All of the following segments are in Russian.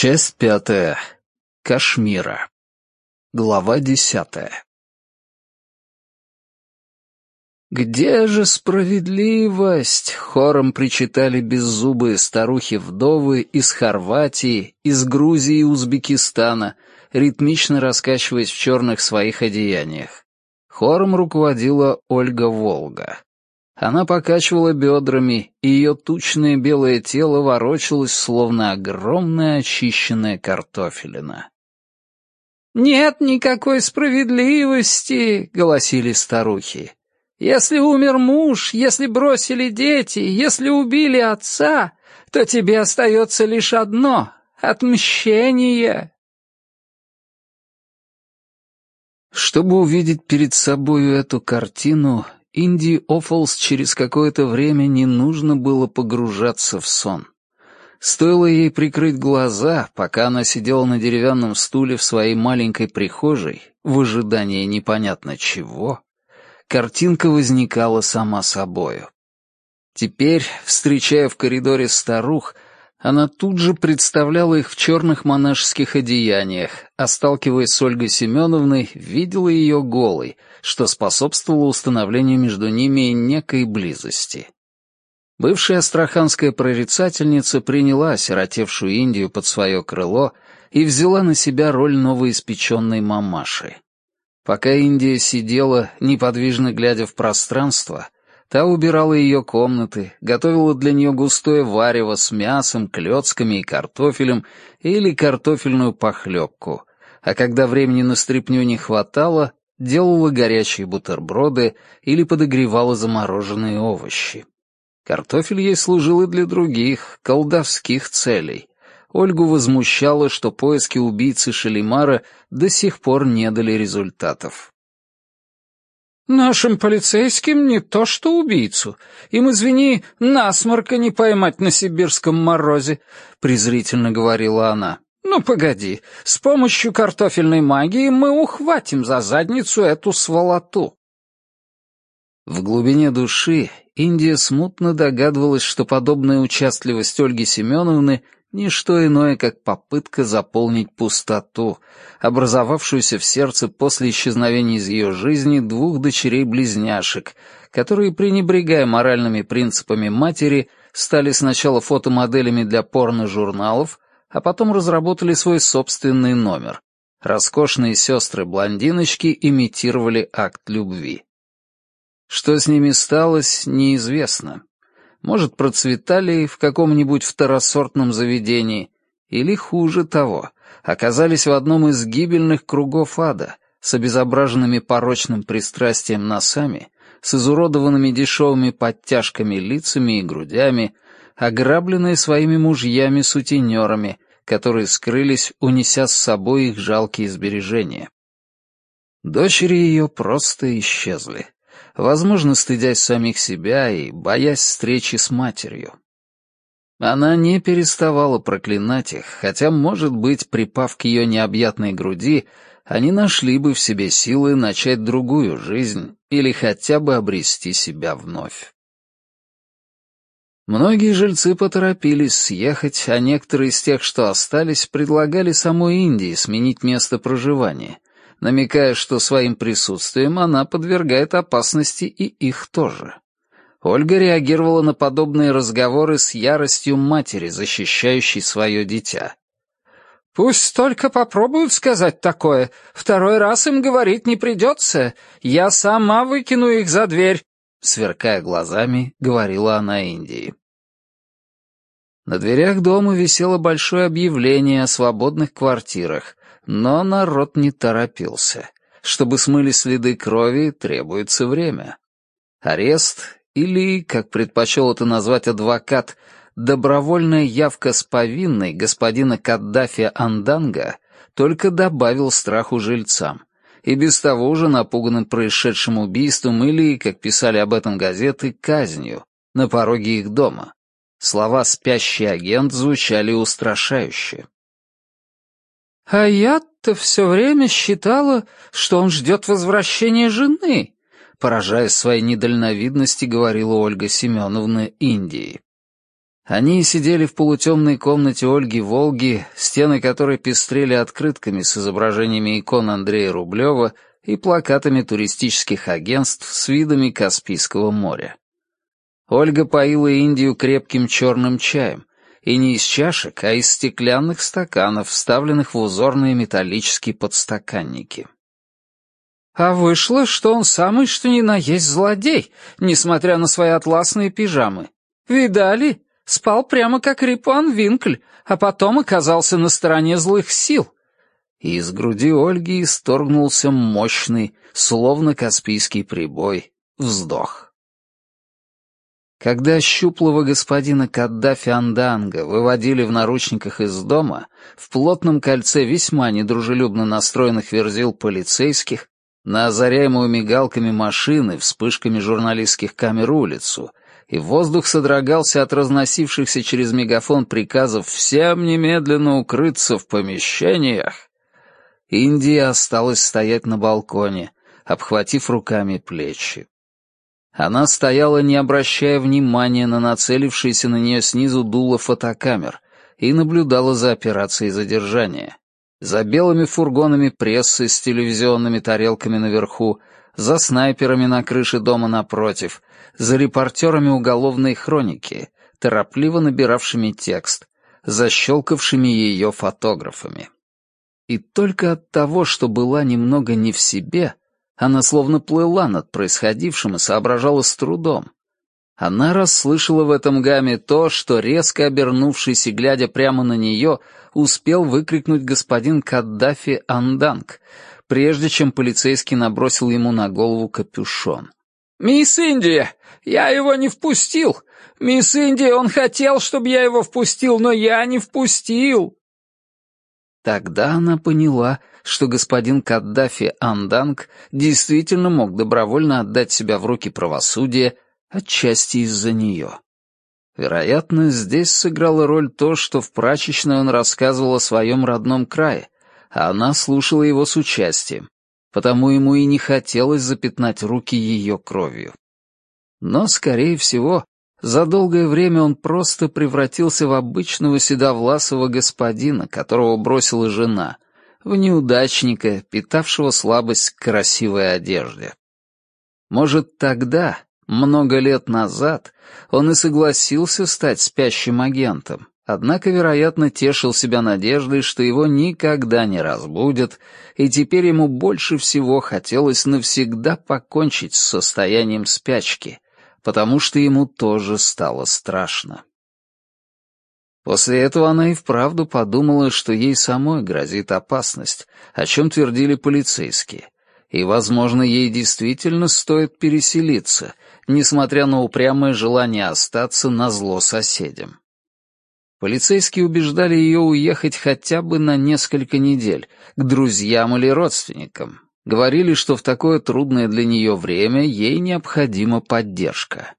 Часть пятая. Кашмира. Глава десятая. «Где же справедливость?» — хором причитали беззубые старухи-вдовы из Хорватии, из Грузии и Узбекистана, ритмично раскачиваясь в черных своих одеяниях. Хором руководила Ольга Волга. Она покачивала бедрами, и ее тучное белое тело ворочалось, словно огромная очищенная картофелина. «Нет никакой справедливости!» — голосили старухи. Если умер муж, если бросили дети, если убили отца, то тебе остается лишь одно — отмщение. Чтобы увидеть перед собою эту картину, Инди Оффолс через какое-то время не нужно было погружаться в сон. Стоило ей прикрыть глаза, пока она сидела на деревянном стуле в своей маленькой прихожей, в ожидании непонятно чего, картинка возникала сама собою. Теперь, встречая в коридоре старух, она тут же представляла их в черных монашеских одеяниях, а сталкиваясь с Ольгой Семеновной, видела ее голой, что способствовало установлению между ними некой близости. Бывшая астраханская прорицательница приняла осиротевшую Индию под свое крыло и взяла на себя роль новоиспеченной мамаши. Пока Индия сидела, неподвижно глядя в пространство, та убирала ее комнаты, готовила для нее густое варево с мясом, клетками и картофелем или картофельную похлебку, а когда времени на стряпню не хватало, делала горячие бутерброды или подогревала замороженные овощи. Картофель ей служил и для других, колдовских целей, Ольгу возмущало, что поиски убийцы Шалимара до сих пор не дали результатов. «Нашим полицейским не то что убийцу. Им, извини, насморка не поймать на сибирском морозе», — презрительно говорила она. «Ну, погоди, с помощью картофельной магии мы ухватим за задницу эту сволоту». В глубине души Индия смутно догадывалась, что подобная участливость Ольги Семеновны — не что иное, как попытка заполнить пустоту, образовавшуюся в сердце после исчезновения из ее жизни двух дочерей-близняшек, которые, пренебрегая моральными принципами матери, стали сначала фотомоделями для порно-журналов, а потом разработали свой собственный номер. Роскошные сестры-блондиночки имитировали акт любви. Что с ними сталось, неизвестно может, процветали в каком-нибудь второсортном заведении, или, хуже того, оказались в одном из гибельных кругов ада, с обезображенными порочным пристрастием носами, с изуродованными дешевыми подтяжками лицами и грудями, ограбленные своими мужьями-сутенерами, которые скрылись, унеся с собой их жалкие сбережения. Дочери ее просто исчезли возможно, стыдясь самих себя и боясь встречи с матерью. Она не переставала проклинать их, хотя, может быть, припав к ее необъятной груди, они нашли бы в себе силы начать другую жизнь или хотя бы обрести себя вновь. Многие жильцы поторопились съехать, а некоторые из тех, что остались, предлагали самой Индии сменить место проживания, намекая, что своим присутствием она подвергает опасности и их тоже. Ольга реагировала на подобные разговоры с яростью матери, защищающей свое дитя. «Пусть только попробуют сказать такое. Второй раз им говорить не придется. Я сама выкину их за дверь», — сверкая глазами, говорила она Индии. На дверях дома висело большое объявление о свободных квартирах, но народ не торопился. Чтобы смыли следы крови, требуется время. Арест или, как предпочел это назвать адвокат, добровольная явка с повинной господина Каддафи Анданга только добавил страху жильцам. И без того уже напуганным происшедшим убийством или, как писали об этом газеты, казнью на пороге их дома. Слова «спящий агент» звучали устрашающе. «А я-то все время считала, что он ждет возвращения жены», поражаясь своей недальновидности, говорила Ольга Семеновна Индии. Они сидели в полутемной комнате Ольги Волги, стены которой пестрели открытками с изображениями икон Андрея Рублева и плакатами туристических агентств с видами Каспийского моря. Ольга поила Индию крепким черным чаем, и не из чашек, а из стеклянных стаканов, вставленных в узорные металлические подстаканники. А вышло, что он самый что ни на есть злодей, несмотря на свои атласные пижамы. Видали? Спал прямо как Рипуан Винкль, а потом оказался на стороне злых сил. И из груди Ольги исторгнулся мощный, словно каспийский прибой, вздох. Когда щуплого господина Каддафи Анданга выводили в наручниках из дома, в плотном кольце весьма недружелюбно настроенных верзил полицейских, на озаряемую мигалками машины, вспышками журналистских камер улицу, и воздух содрогался от разносившихся через мегафон приказов всем немедленно укрыться в помещениях, Индия осталась стоять на балконе, обхватив руками плечи. Она стояла, не обращая внимания на нацелившиеся на нее снизу дуло фотокамер, и наблюдала за операцией задержания. За белыми фургонами прессы с телевизионными тарелками наверху, за снайперами на крыше дома напротив, за репортерами уголовной хроники, торопливо набиравшими текст, защелкавшими ее фотографами. И только от того, что была немного не в себе, она словно плыла над происходившим и соображала с трудом. Она расслышала в этом гамме то, что, резко обернувшись и глядя прямо на нее, успел выкрикнуть господин Каддафи Анданг, прежде чем полицейский набросил ему на голову капюшон. «Мисс Индия, я его не впустил! Мисс Индия, он хотел, чтобы я его впустил, но я не впустил!» Тогда она поняла, что господин Каддафи Анданг действительно мог добровольно отдать себя в руки правосудия, отчасти из-за нее. Вероятно, здесь сыграло роль то, что в прачечной он рассказывал о своем родном крае, а она слушала его с участием, потому ему и не хотелось запятнать руки ее кровью. Но, скорее всего, за долгое время он просто превратился в обычного седовласого господина, которого бросила жена, в неудачника, питавшего слабость к красивой одежде. Может, тогда, много лет назад, он и согласился стать спящим агентом, однако, вероятно, тешил себя надеждой, что его никогда не разбудят, и теперь ему больше всего хотелось навсегда покончить с состоянием спячки — потому что ему тоже стало страшно. После этого она и вправду подумала, что ей самой грозит опасность, о чем твердили полицейские, и, возможно, ей действительно стоит переселиться, несмотря на упрямое желание остаться на зло соседям. Полицейские убеждали ее уехать хотя бы на несколько недель, к друзьям или родственникам, Говорили, что в такое трудное для нее время ей необходима поддержка.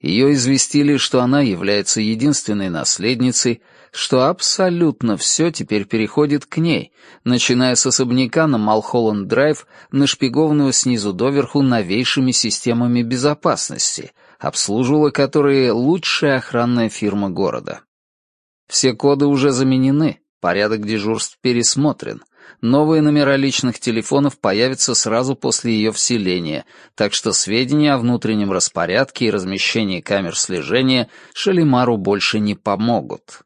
Ее известили, что она является единственной наследницей, что абсолютно все теперь переходит к ней, начиная с особняка на Малхолланд-драйв, нашпигованного снизу доверху новейшими системами безопасности, обслуживала которые лучшая охранная фирма города. Все коды уже заменены, порядок дежурств пересмотрен — Новые номера личных телефонов появятся сразу после ее вселения, так что сведения о внутреннем распорядке и размещении камер слежения Шалимару больше не помогут.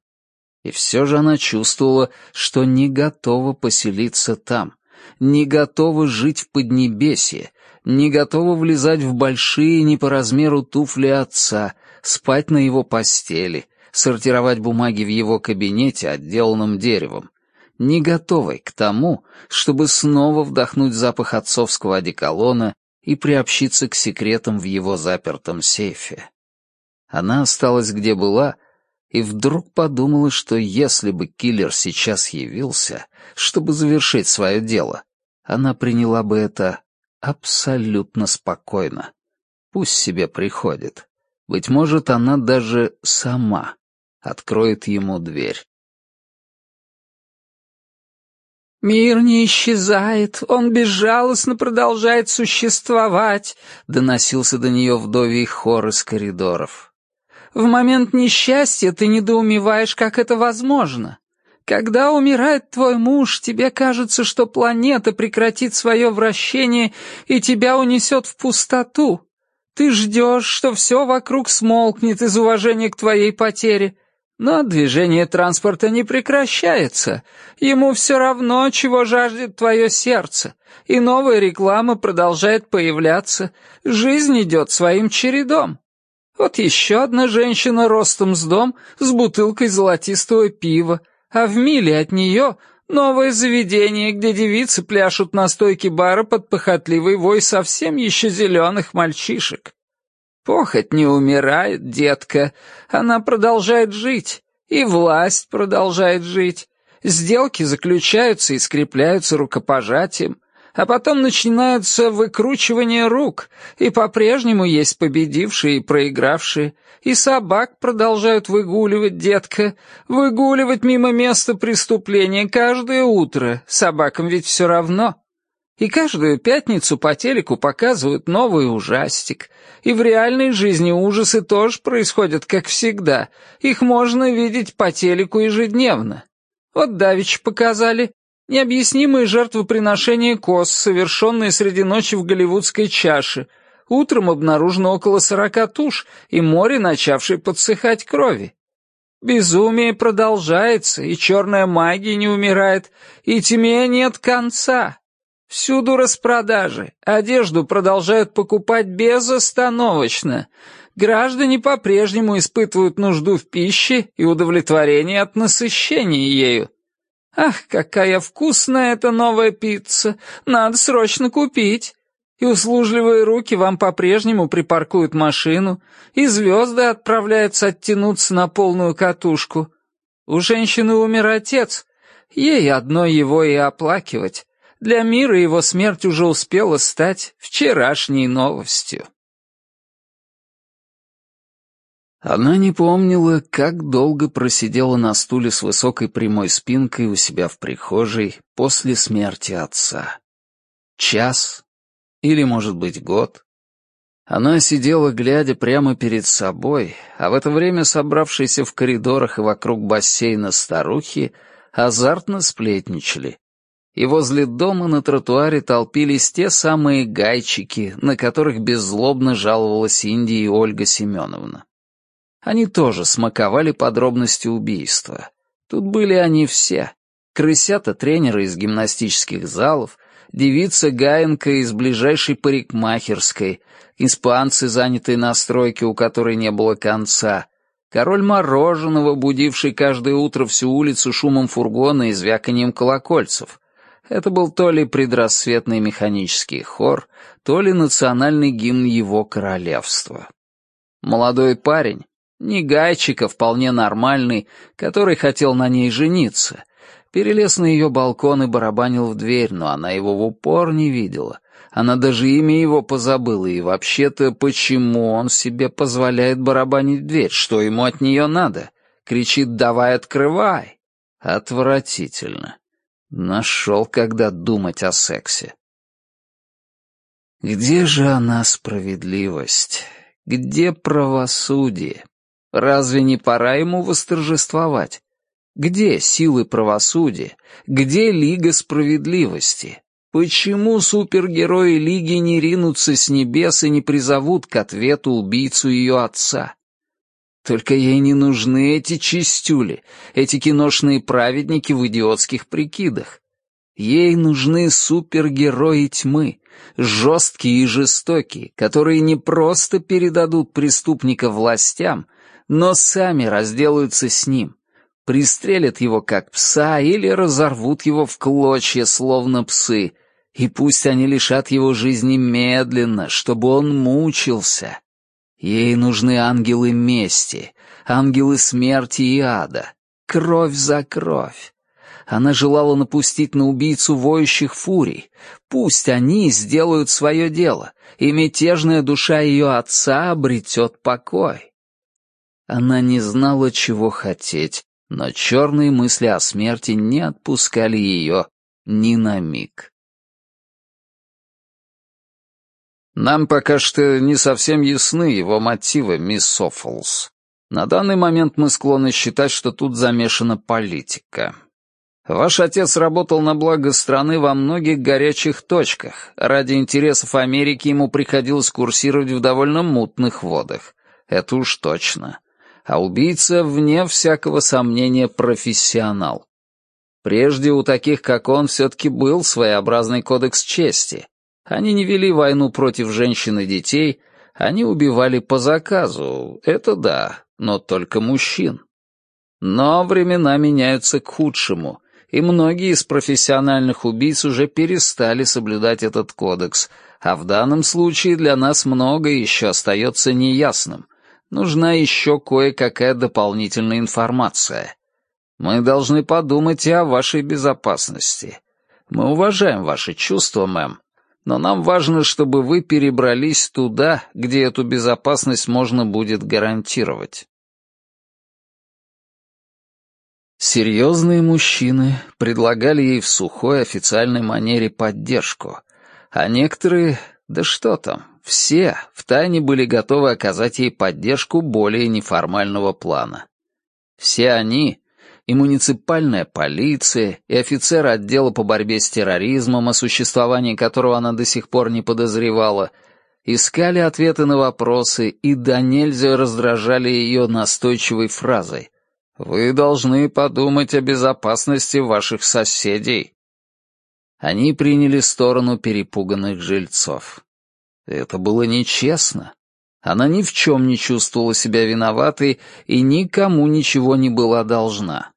И все же она чувствовала, что не готова поселиться там, не готова жить в Поднебесье, не готова влезать в большие не по размеру туфли отца, спать на его постели, сортировать бумаги в его кабинете, отделанном деревом, не готовой к тому, чтобы снова вдохнуть запах отцовского одеколона и приобщиться к секретам в его запертом сейфе. Она осталась где была и вдруг подумала, что если бы киллер сейчас явился, чтобы завершить свое дело, она приняла бы это абсолютно спокойно. Пусть себе приходит. Быть может, она даже сама откроет ему дверь. «Мир не исчезает, он безжалостно продолжает существовать», — доносился до нее вдовий хор из коридоров. В момент несчастья ты недоумеваешь, как это возможно. Когда умирает твой муж, тебе кажется, что планета прекратит свое вращение и тебя унесет в пустоту. Ты ждешь, что все вокруг смолкнет из уважения к твоей потере. Но движение транспорта не прекращается. Ему все равно, чего жаждет твое сердце. И новая реклама продолжает появляться. Жизнь идет своим чередом. Вот еще одна женщина ростом с дом с бутылкой золотистого пива, а в миле от нее новое заведение, где девицы пляшут на стойке бара под похотливый вой совсем еще зеленых мальчишек. Похоть не умирает, детка. Она продолжает жить. И власть продолжает жить. Сделки заключаются и скрепляются рукопожатием. А потом начинается выкручивание рук, и по-прежнему есть победившие и проигравшие. И собак продолжают выгуливать, детка. Выгуливать мимо места преступления каждое утро. Собакам ведь все равно. И каждую пятницу по телеку показывают новый ужастик. И в реальной жизни ужасы тоже происходят, как всегда. Их можно видеть по телеку ежедневно. Вот Давич показали. Необъяснимые жертвоприношения коз, совершенные среди ночи в голливудской чаше. Утром обнаружено около сорока туш и море, начавшее подсыхать крови. Безумие продолжается, и черная магия не умирает, и тьме нет конца. Всюду распродажи. Одежду продолжают покупать безостановочно. Граждане по-прежнему испытывают нужду в пище и удовлетворение от насыщения ею. Ах, какая вкусная эта новая пицца! Надо срочно купить. И услужливые руки вам по-прежнему припаркуют машину, и звезды отправляются оттянуться на полную катушку. У женщины умер отец, ей одно его и оплакивать. Для мира его смерть уже успела стать вчерашней новостью. Она не помнила, как долго просидела на стуле с высокой прямой спинкой у себя в прихожей после смерти отца. Час или, может быть, год. Она сидела, глядя прямо перед собой, а в это время собравшиеся в коридорах и вокруг бассейна старухи азартно сплетничали, и возле дома на тротуаре толпились те самые гайчики, на которых беззлобно жаловалась Индия и Ольга Семеновна. Они тоже смаковали подробности убийства. Тут были они все. Крысята-тренеры из гимнастических залов, девица Гаенка из ближайшей парикмахерской, испанцы, занятые на стройке, у которой не было конца, король мороженого, будивший каждое утро всю улицу шумом фургона и звяканием колокольцев — это был то ли предрассветный механический хор, то ли национальный гимн его королевства. Молодой парень, не гайчика, вполне нормальный, который хотел на ней жениться, перелез на ее балкон и барабанил в дверь, но она его в упор не видела. Она даже имя его позабыла, и вообще-то почему он себе позволяет барабанить в дверь? Что ему от нее надо? Кричит «давай открывай!» Отвратительно. Нашел, когда думать о сексе. Где же она справедливость? Где правосудие? Разве не пора ему восторжествовать? Где силы правосудия? Где Лига справедливости? Почему супергерои Лиги не ринутся с небес и не призовут к ответу убийцу ее отца? Только ей не нужны эти чистюли, эти киношные праведники в идиотских прикидах. Ей нужны супергерои тьмы, жесткие и жестокие, которые не просто передадут преступника властям, но сами разделаются с ним, пристрелят его как пса или разорвут его в клочья, словно псы, и пусть они лишат его жизни медленно, чтобы он мучился. Ей нужны ангелы мести, ангелы смерти и ада, кровь за кровь. Она желала напустить на убийцу воющих фурий. Пусть они сделают свое дело, и мятежная душа ее отца обретет покой. Она не знала, чего хотеть, но черные мысли о смерти не отпускали ее ни на миг. Нам пока что не совсем ясны его мотивы, мисс Соффолс. На данный момент мы склонны считать, что тут замешана политика. Ваш отец работал на благо страны во многих горячих точках. Ради интересов Америки ему приходилось курсировать в довольно мутных водах. Это уж точно. А убийца, вне всякого сомнения, профессионал. Прежде у таких, как он, все-таки был своеобразный кодекс чести. Они не вели войну против женщин и детей, они убивали по заказу, это да, но только мужчин. Но времена меняются к худшему, и многие из профессиональных убийц уже перестали соблюдать этот кодекс, а в данном случае для нас многое еще остается неясным. Нужна еще кое-какая дополнительная информация. Мы должны подумать и о вашей безопасности. Мы уважаем ваши чувства, мэм, но нам важно, чтобы вы перебрались туда, где эту безопасность можно будет гарантировать. Серьезные мужчины предлагали ей в сухой официальной манере поддержку, а некоторые, да что там, все втайне были готовы оказать ей поддержку более неформального плана. Все они и муниципальная полиция, и офицер отдела по борьбе с терроризмом, о существовании которого она до сих пор не подозревала, искали ответы на вопросы и до нельзя раздражали ее настойчивой фразой «Вы должны подумать о безопасности ваших соседей». Они приняли сторону перепуганных жильцов. Это было нечестно. Она ни в чем не чувствовала себя виноватой и никому ничего не была должна.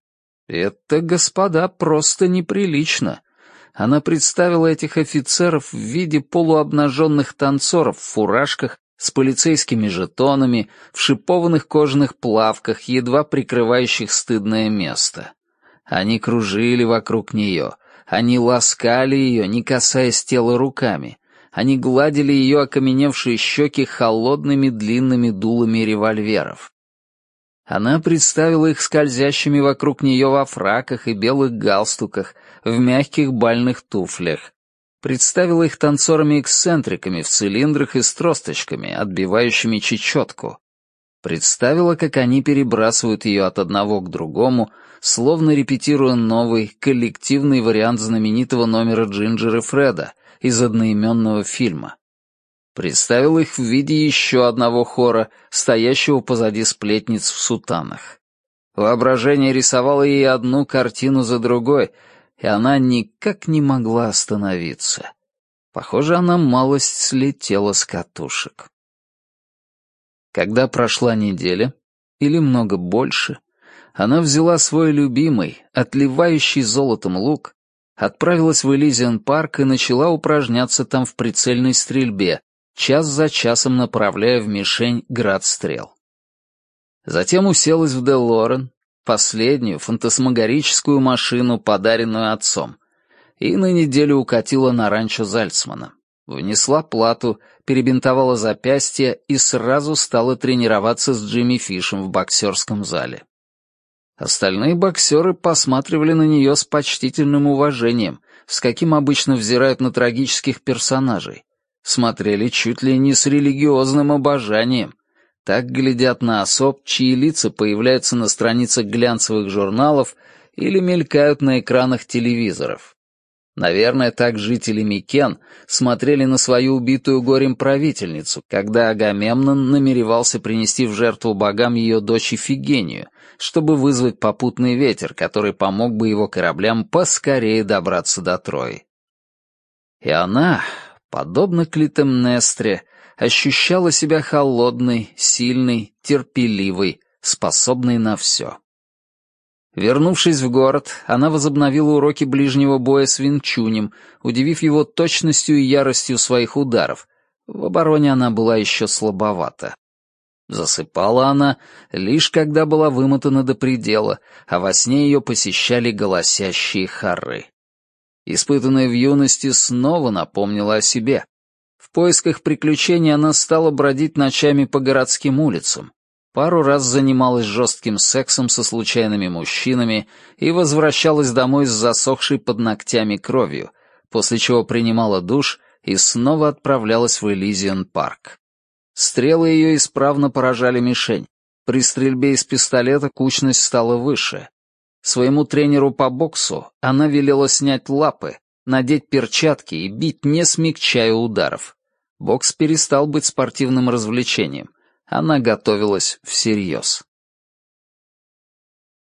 Это, господа, просто неприлично. Она представила этих офицеров в виде полуобнаженных танцоров в фуражках с полицейскими жетонами, в шипованных кожаных плавках, едва прикрывающих стыдное место. Они кружили вокруг нее, они ласкали ее, не касаясь тела руками, они гладили ее окаменевшие щеки холодными длинными дулами револьверов. Она представила их скользящими вокруг нее во фраках и белых галстуках, в мягких бальных туфлях. Представила их танцорами-эксцентриками в цилиндрах и с тросточками, отбивающими чечетку. Представила, как они перебрасывают ее от одного к другому, словно репетируя новый, коллективный вариант знаменитого номера Джинджера Фреда из одноименного фильма. Представил их в виде еще одного хора, стоящего позади сплетниц в сутанах. Воображение рисовало ей одну картину за другой, и она никак не могла остановиться. Похоже, она малость слетела с катушек. Когда прошла неделя, или много больше, она взяла свой любимый, отливающий золотом лук, отправилась в Элизиан парк и начала упражняться там в прицельной стрельбе, час за часом направляя в мишень град стрел. Затем уселась в Делорен, последнюю фантасмагорическую машину, подаренную отцом, и на неделю укатила на ранчо Зальцмана. Внесла плату, перебинтовала запястье и сразу стала тренироваться с Джимми Фишем в боксерском зале. Остальные боксеры посматривали на нее с почтительным уважением, с каким обычно взирают на трагических персонажей, смотрели чуть ли не с религиозным обожанием. Так глядят на особ, чьи лица появляются на страницах глянцевых журналов или мелькают на экранах телевизоров. Наверное, так жители Микен смотрели на свою убитую горем правительницу, когда Агамемнон намеревался принести в жертву богам ее дочь Ифигению, чтобы вызвать попутный ветер, который помог бы его кораблям поскорее добраться до Трои. И она, подобно Клитемнестре, ощущала себя холодной, сильной, терпеливой, способной на все. Вернувшись в город, она возобновила уроки ближнего боя с Винчунем, удивив его точностью и яростью своих ударов. В обороне она была еще слабовата. Засыпала она, лишь когда была вымотана до предела, а во сне ее посещали голосящие хоры испытанная в юности, снова напомнила о себе. В поисках приключений она стала бродить ночами по городским улицам, пару раз занималась жестким сексом со случайными мужчинами и возвращалась домой с засохшей под ногтями кровью, после чего принимала душ и снова отправлялась в Элизиан парк. Стрелы ее исправно поражали мишень, При стрельбе из пистолета кучность стала выше. Своему тренеру по боксу она велела снять лапы, надеть перчатки и бить, не смягчая ударов. Бокс перестал быть спортивным развлечением. Она готовилась всерьез.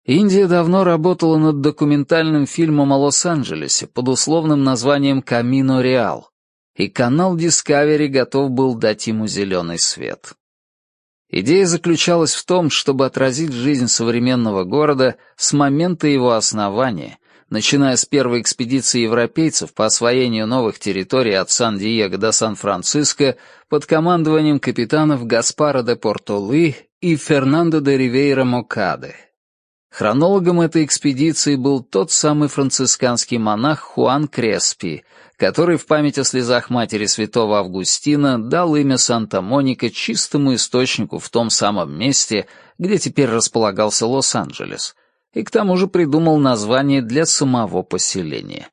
Индия давно работала над документальным фильмом о Лос-Анджелесе под условным названием «Камино Реал», и канал Discovery готов был дать ему зеленый свет. Идея заключалась в том, чтобы отразить жизнь современного города с момента его основания, начиная с первой экспедиции европейцев по освоению новых территорий от Сан-Диего до Сан-Франциско под командованием капитанов Гаспара де Портолы и Фернандо де Ривейра Мокаде. Хронологом этой экспедиции был тот самый францисканский монах Хуан Креспи, который в память о слезах матери святого Августина дал имя Санта-Моника чистому источнику в том самом месте, где теперь располагался Лос-Анджелес, и к тому же придумал название для самого поселения.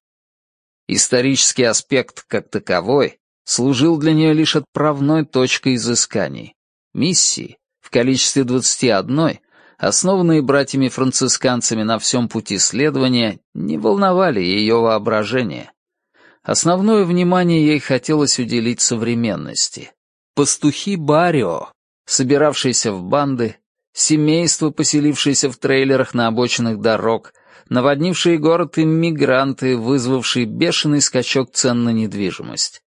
Исторический аспект, как таковой, служил для нее лишь отправной точкой изысканий. Миссии, в количестве 21, основанные братьями-францисканцами на всем пути следования, не волновали ее воображение. Основное внимание ей хотелось уделить современности. Пастухи Барио, собиравшиеся в банды, семейства, поселившиеся в трейлерах на обочинах дорог, наводнившие город иммигранты, вызвавшие бешеный скачок цен на недвижимость.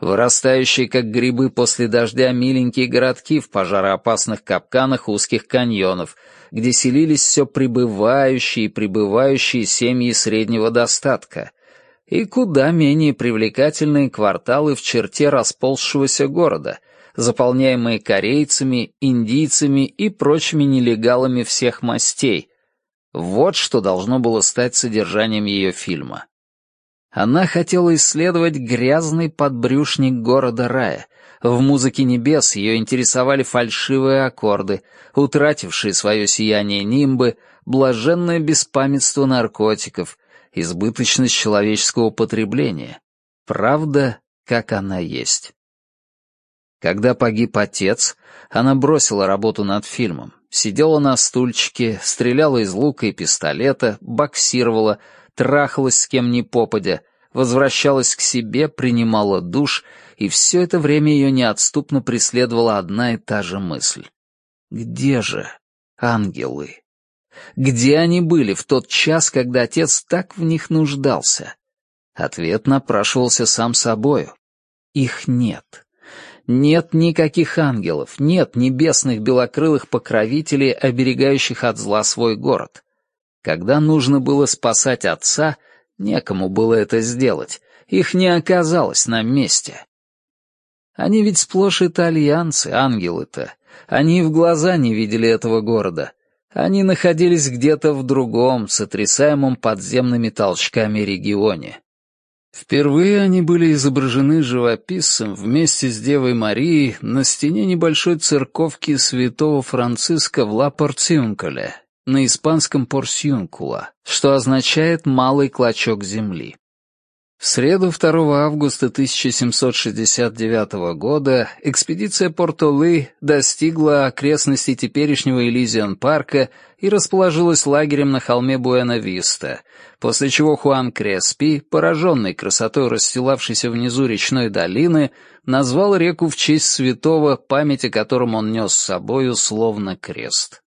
Вырастающие, как грибы после дождя, миленькие городки в пожароопасных капканах узких каньонов, где селились все прибывающие и прибывающие семьи среднего достатка, и куда менее привлекательные кварталы в черте расползшегося города, заполняемые корейцами, индийцами и прочими нелегалами всех мастей. Вот что должно было стать содержанием ее фильма. Она хотела исследовать грязный подбрюшник города рая. В музыке небес ее интересовали фальшивые аккорды, утратившие свое сияние нимбы, блаженное беспамятство наркотиков, избыточность человеческого потребления. Правда, как она есть. Когда погиб отец, она бросила работу над фильмом, сидела на стульчике, стреляла из лука и пистолета, боксировала, трахалась с кем ни попадя, возвращалась к себе, принимала душ, и все это время ее неотступно преследовала одна и та же мысль. Где же ангелы? Где они были в тот час, когда отец так в них нуждался? Ответ напрашивался сам собою. Их нет. Нет никаких ангелов, нет небесных белокрылых покровителей, оберегающих от зла свой город. Когда нужно было спасать отца, некому было это сделать, их не оказалось на месте. Они ведь сплошь итальянцы, ангелы-то. Они в глаза не видели этого города. Они находились где-то в другом, сотрясаемом подземными толчками регионе. Впервые они были изображены живописцем вместе с Девой Марией на стене небольшой церковки святого Франциска в Ла-Порцюнколе, на испанском «порсюнкула», что означает «малый клочок земли». В среду 2 августа 1769 года экспедиция Портолы достигла окрестностей теперешнего Элизион-парка и расположилась лагерем на холме Буэна-Виста, после чего Хуан Креспи, пораженный красотой расстилавшейся внизу речной долины, назвал реку в честь святого, память о котором он нес с собою словно крест.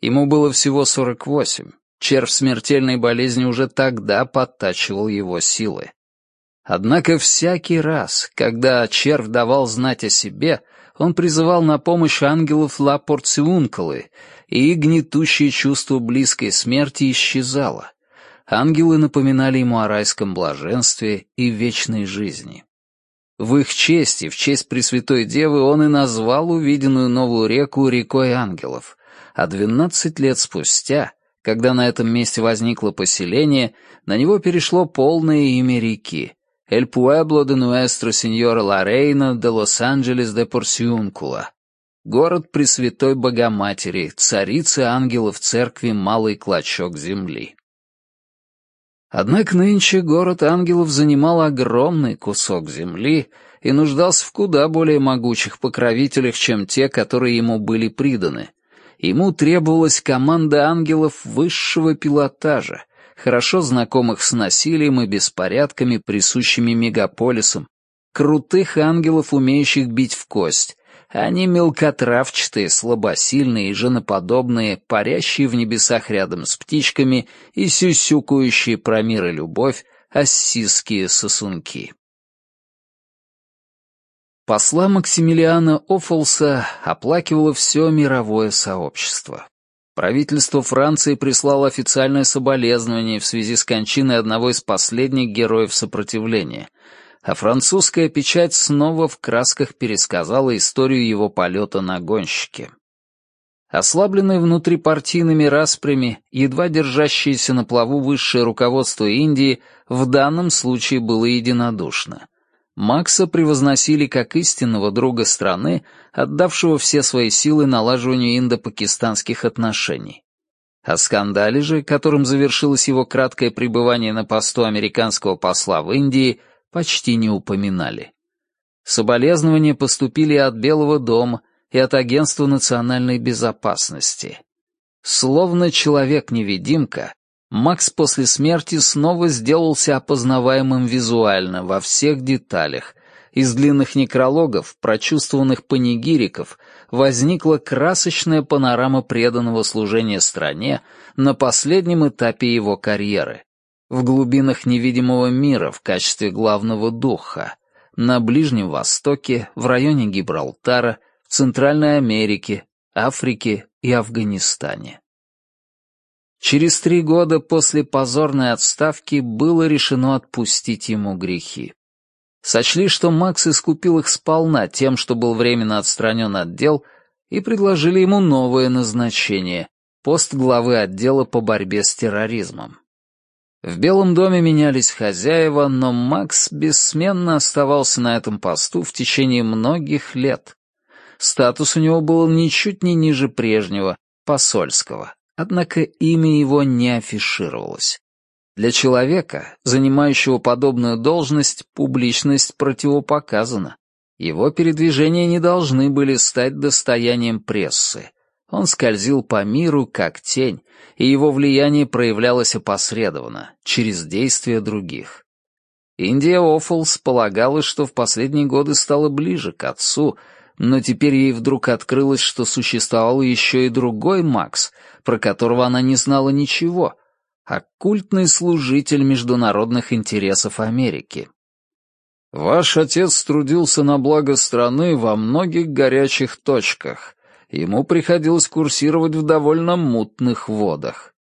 Ему было всего 48. Червь смертельной болезни уже тогда подтачивал его силы. Однако всякий раз, когда червь давал знать о себе, он призывал на помощь ангелов Ла Порциунколы, и гнетущее чувство близкой смерти исчезало. Ангелы напоминали ему о райском блаженстве и вечной жизни. В их честь и в честь Пресвятой Девы он и назвал увиденную новую реку рекой ангелов, а двенадцать лет спустя, когда на этом месте возникло поселение, на него перешло полное имя реки de Nuestra Señora La Reina de Los Angeles de Порсиункула. Город Пресвятой Богоматери, царицы ангелов церкви Малый Клочок Земли. Однако нынче город ангелов занимал огромный кусок земли и нуждался в куда более могучих покровителях, чем те, которые ему были приданы. Ему требовалась команда ангелов высшего пилотажа, хорошо знакомых с насилием и беспорядками, присущими мегаполисам, крутых ангелов, умеющих бить в кость, они мелкотравчатые, слабосильные и женоподобные, парящие в небесах рядом с птичками и сюсюкающие про мир и любовь, ассиские сосунки. Посла Максимилиана Оффолса оплакивало все мировое сообщество. Правительство Франции прислало официальное соболезнование в связи с кончиной одного из последних героев сопротивления, а французская печать снова в красках пересказала историю его полета на гонщике. Ослабленные внутрипартийными распрями, едва держащееся на плаву высшее руководство Индии в данном случае было единодушно. Макса превозносили как истинного друга страны, отдавшего все свои силы налаживанию индо-пакистанских отношений. О скандале же, которым завершилось его краткое пребывание на посту американского посла в Индии, почти не упоминали. Соболезнования поступили от Белого дома и от Агентства национальной безопасности. Словно человек-невидимка, Макс после смерти снова сделался опознаваемым визуально во всех деталях. Из длинных некрологов, прочувствованных панигириков, возникла красочная панорама преданного служения стране на последнем этапе его карьеры в глубинах невидимого мира в качестве главного духа, на Ближнем Востоке, в районе Гибралтара, в Центральной Америке, Африке и Афганистане. Через три года после позорной отставки было решено отпустить ему грехи. Сочли, что Макс искупил их сполна тем, что был временно отстранен от дел, и предложили ему новое назначение — пост главы отдела по борьбе с терроризмом. В Белом доме менялись хозяева, но Макс бессменно оставался на этом посту в течение многих лет. Статус у него был ничуть не ниже прежнего, посольского, однако имя его не афишировалось. Для человека, занимающего подобную должность, публичность противопоказана. Его передвижения не должны были стать достоянием прессы. Он скользил по миру, как тень, и его влияние проявлялось опосредованно, через действия других. Индия Оффлс полагала, что в последние годы стала ближе к отцу, но теперь ей вдруг открылось, что существовал еще и другой Макс, про которого она не знала ничего, оккультный служитель международных интересов Америки. «Ваш отец трудился на благо страны во многих горячих точках», ему приходилось курсировать в довольно мутных водах.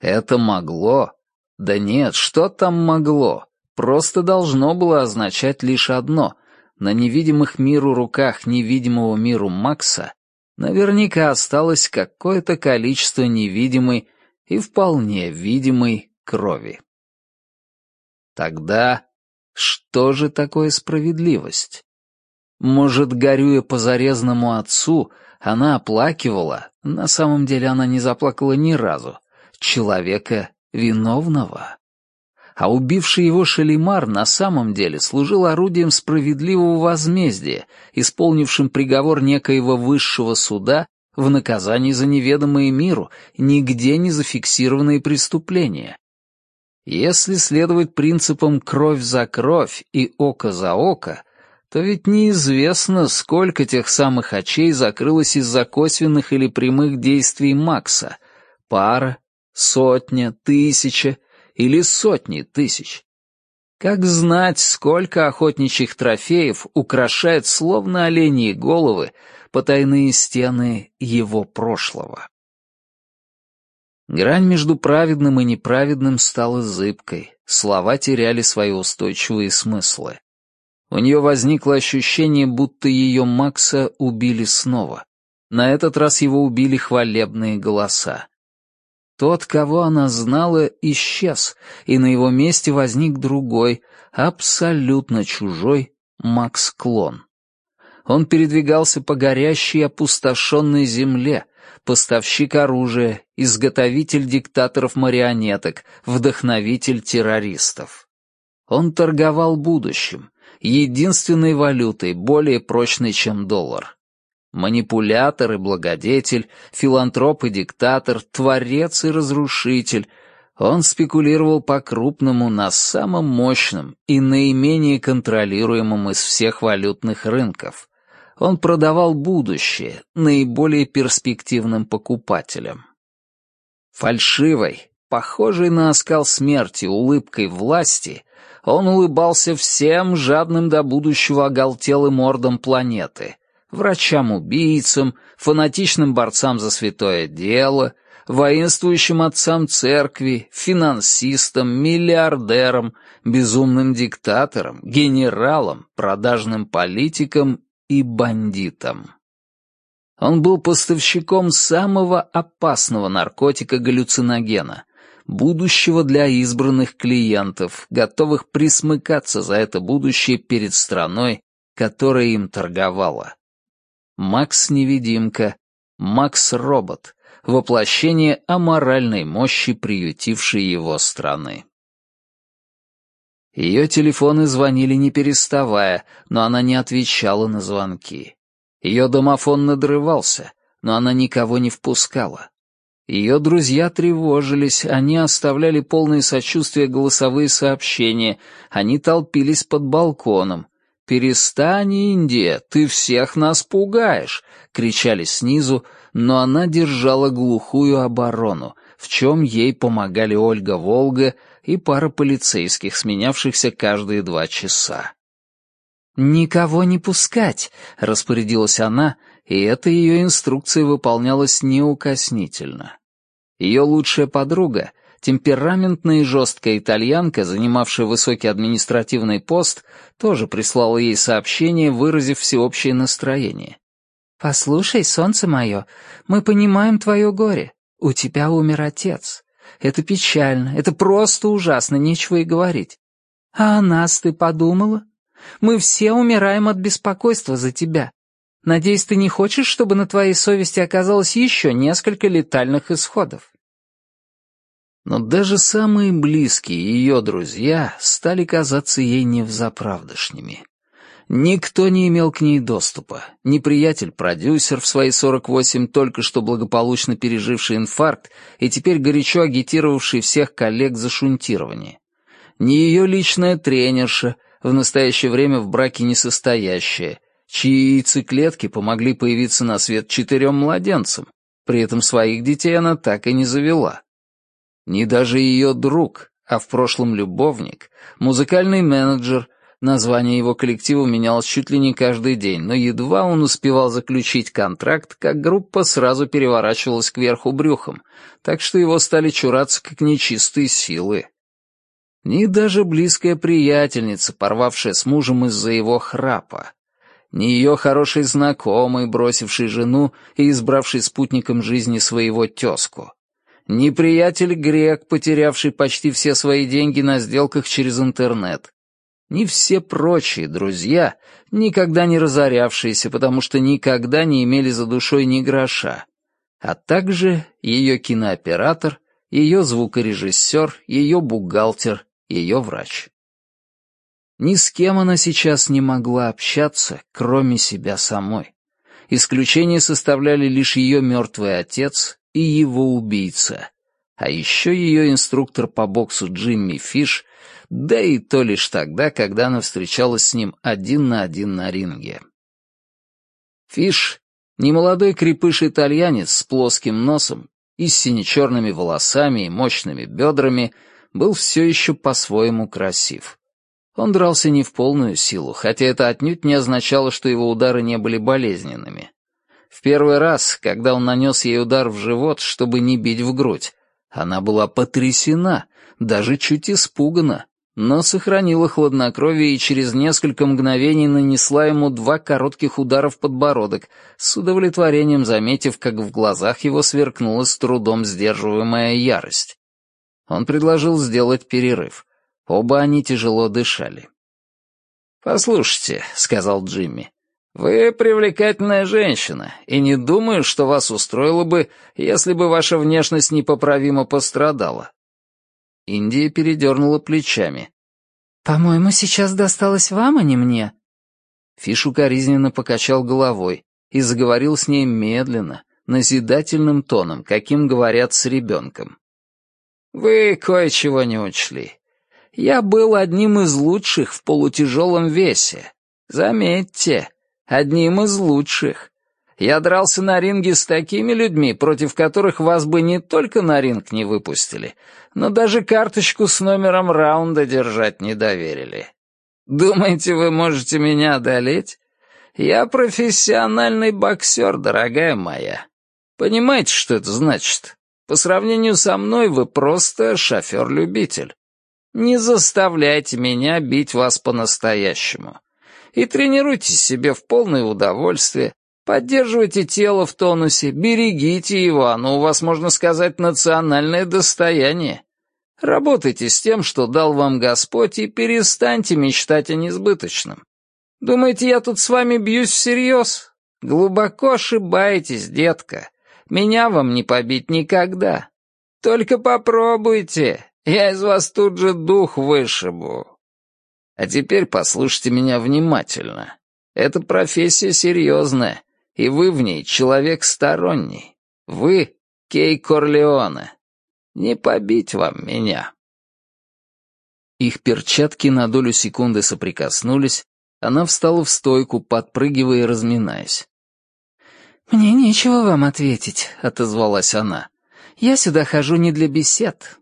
Это могло? Да нет, что там могло? Просто должно было означать лишь одно. На невидимых миру руках невидимого миру Макса наверняка осталось какое-то количество невидимой и вполне видимой крови. Тогда что же такое справедливость? Может, горюя по зарезанному отцу, она оплакивала, на самом деле она не заплакала ни разу, человека виновного. А убивший его Шалимар на самом деле служил орудием справедливого возмездия, исполнившим приговор некоего высшего суда в наказании за неведомые миру, нигде не зафиксированные преступления. Если следовать принципам «кровь за кровь» и «око за око», то ведь неизвестно, сколько тех самых очей закрылось из-за косвенных или прямых действий Макса. Пара, сотня, тысяча или сотни тысяч. Как знать, сколько охотничьих трофеев украшает словно оленьи головы потайные стены его прошлого. Грань между праведным и неправедным стала зыбкой, слова теряли свои устойчивые смыслы. У нее возникло ощущение, будто ее Макса убили снова. На этот раз его убили хвалебные голоса. Тот, кого она знала, исчез, и на его месте возник другой, абсолютно чужой Макс Клон. Он передвигался по горящей опустошенной земле, поставщик оружия, изготовитель диктаторов-марионеток, вдохновитель террористов. Он торговал будущим, единственной валютой, более прочной, чем доллар. Манипулятор и благодетель, филантроп и диктатор, творец и разрушитель. Он спекулировал по-крупному на самом мощном и наименее контролируемом из всех валютных рынков. Он продавал будущее наиболее перспективным покупателям. Фальшивой, похожей на оскал смерти улыбкой власти, он улыбался всем жадным до будущего оголтелым мордам планеты, врачам-убийцам, фанатичным борцам за святое дело, воинствующим отцам церкви, финансистам, миллиардерам, безумным диктаторам, генералам, продажным политикам и бандитам. Он был поставщиком самого опасного наркотика-галлюциногена, будущего для избранных клиентов, готовых присмыкаться за это будущее перед страной, которая им торговала. Макс-невидимка, Макс-робот, воплощение аморальной мощи, приютившей его страны. Ее телефоны звонили не переставая, но она не отвечала на звонки. Ее домофон надрывался, но она никого не впускала. Ее друзья тревожились, они оставляли полные сочувствия голосовые сообщения, они толпились под балконом. «Перестань, Индия, ты всех нас пугаешь!» — кричали снизу, но она держала глухую оборону, в чем ей помогали Ольга Волга и пара полицейских, сменявшихся каждые два часа. «Никого не пускать», — распорядилась она, и эта ее инструкция выполнялась неукоснительно. Ее лучшая подруга, темпераментная и жесткая итальянка, занимавшая высокий административный пост, тоже прислала ей сообщение, выразив всеобщее настроение. «Послушай, солнце мое, мы понимаем твое горе. У тебя умер отец. Это печально, это просто ужасно, нечего и говорить. А о нас ты подумала? Мы все умираем от беспокойства за тебя. Надеюсь, ты не хочешь, чтобы на твоей совести оказалось еще несколько летальных исходов?» Но даже самые близкие ее друзья стали казаться ей невзаправдышними. Никто не имел к ней доступа. Ни приятель-продюсер в свои 48, только что благополучно переживший инфаркт и теперь горячо агитировавший всех коллег за шунтирование. Ни ее личная тренерша, в настоящее время в браке не состоящая, чьи яйцеклетки помогли появиться на свет четырем младенцам, при этом своих детей она так и не завела. Ни даже ее друг, а в прошлом любовник, музыкальный менеджер, название его коллектива менялось чуть ли не каждый день, но едва он успевал заключить контракт, как группа сразу переворачивалась кверху брюхом, так что его стали чураться как нечистые силы. Ни даже близкая приятельница, порвавшая с мужем из-за его храпа, ни ее хороший знакомый, бросивший жену и избравший спутником жизни своего тезку, ни приятель грек, потерявший почти все свои деньги на сделках через интернет, ни все прочие друзья, никогда не разорявшиеся, потому что никогда не имели за душой ни гроша, а также ее кинооператор, ее звукорежиссер, ее бухгалтер, ее врач. Ни с кем она сейчас не могла общаться, кроме себя самой. Исключение составляли лишь ее мертвый отец и его убийца, а еще ее инструктор по боксу Джимми Фиш, да и то лишь тогда, когда она встречалась с ним один на один на ринге. Фиш, немолодой крепыш-итальянец с плоским носом и с сине-черными волосами и мощными бедрами — был все еще по-своему красив. Он дрался не в полную силу, хотя это отнюдь не означало, что его удары не были болезненными. В первый раз, когда он нанес ей удар в живот, чтобы не бить в грудь, она была потрясена, даже чуть испугана, но сохранила хладнокровие и через несколько мгновений нанесла ему два коротких удара в подбородок, с удовлетворением заметив, как в глазах его сверкнула с трудом сдерживаемая ярость. Он предложил сделать перерыв. Оба они тяжело дышали. «Послушайте», — сказал Джимми, — «вы привлекательная женщина, и не думаю, что вас устроило бы, если бы ваша внешность непоправимо пострадала». Индия передернула плечами. «По-моему, сейчас досталось вам, а не мне». Фиш укоризненно покачал головой, и заговорил с ней медленно, назидательным тоном, каким говорят с ребенком. «Вы кое-чего не учли. Я был одним из лучших в полутяжелом весе. Заметьте, одним из лучших. Я дрался на ринге с такими людьми, против которых вас бы не только на ринг не выпустили, но даже карточку с номером раунда держать не доверили. Думаете, вы можете меня одолеть? Я профессиональный боксер, дорогая моя. Понимаете, что это значит? По сравнению со мной вы просто шофер-любитель. Не заставляйте меня бить вас по-настоящему. И тренируйтесь себе в полное удовольствие, поддерживайте тело в тонусе, берегите его, оно у вас, можно сказать, национальное достояние. Работайте с тем, что дал вам Господь, и перестаньте мечтать о несбыточном. Думаете, я тут с вами бьюсь всерьез? Глубоко ошибаетесь, детка. Меня вам не побить никогда. Только попробуйте, я из вас тут же дух вышибу. А теперь послушайте меня внимательно. Эта профессия серьезная, и вы в ней человек сторонний. Вы — Кей Корлеоне. Не побить вам меня. Их перчатки на долю секунды соприкоснулись, она встала в стойку, подпрыгивая и разминаясь. «Мне нечего вам ответить», — отозвалась она. «Я сюда хожу не для бесед.